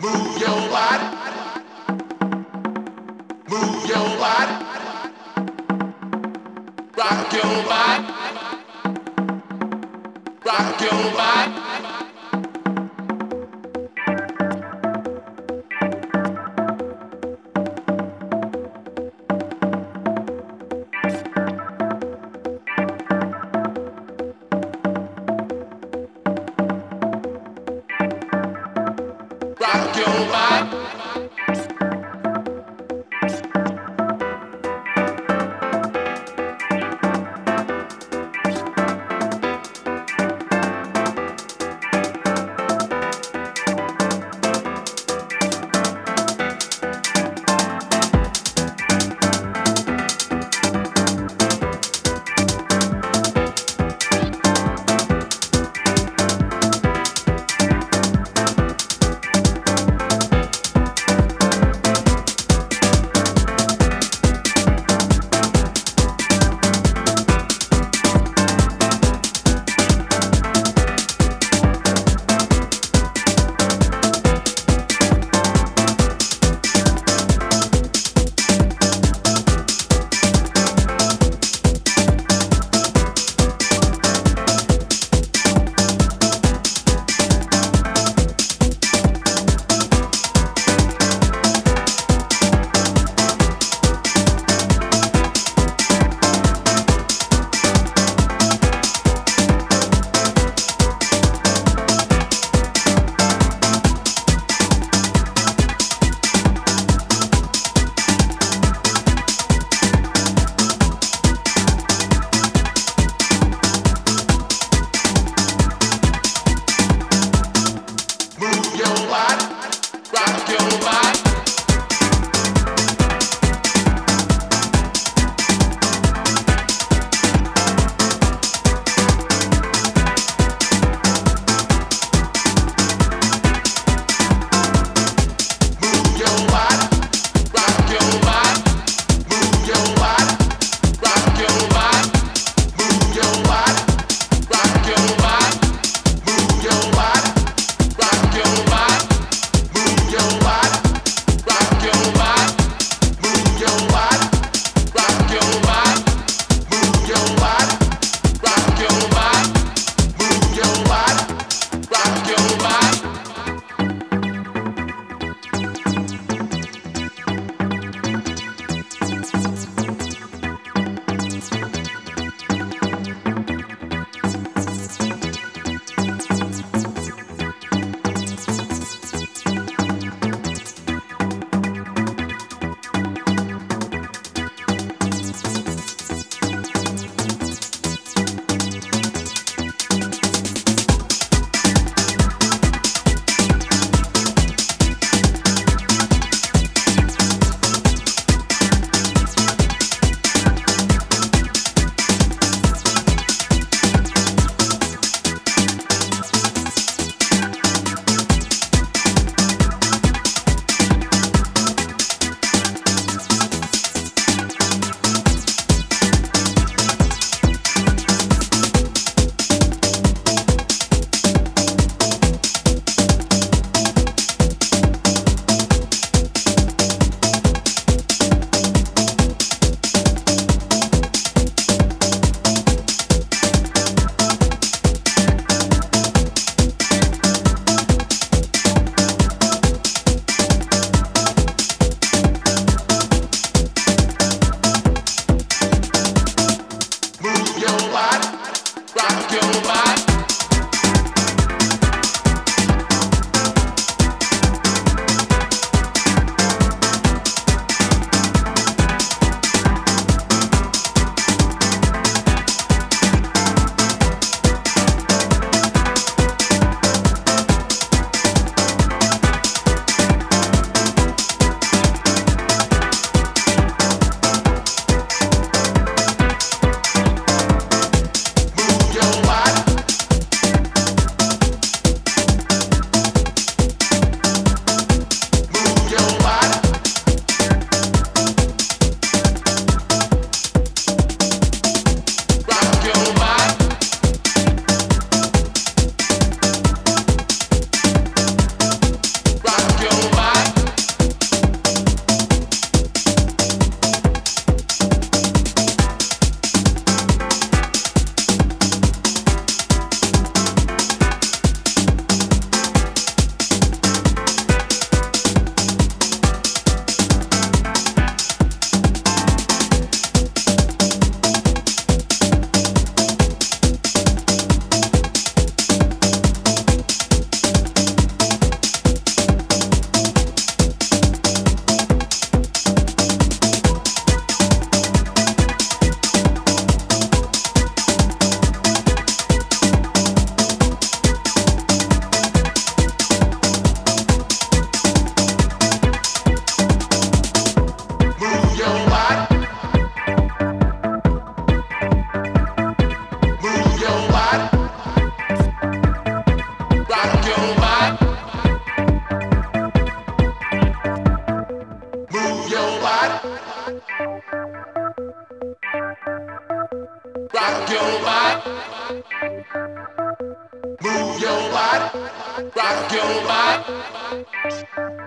Move your body. Move your body. Rock your body. Rock your body. Bateu, bateu. Your body. Move your body. Rock your body.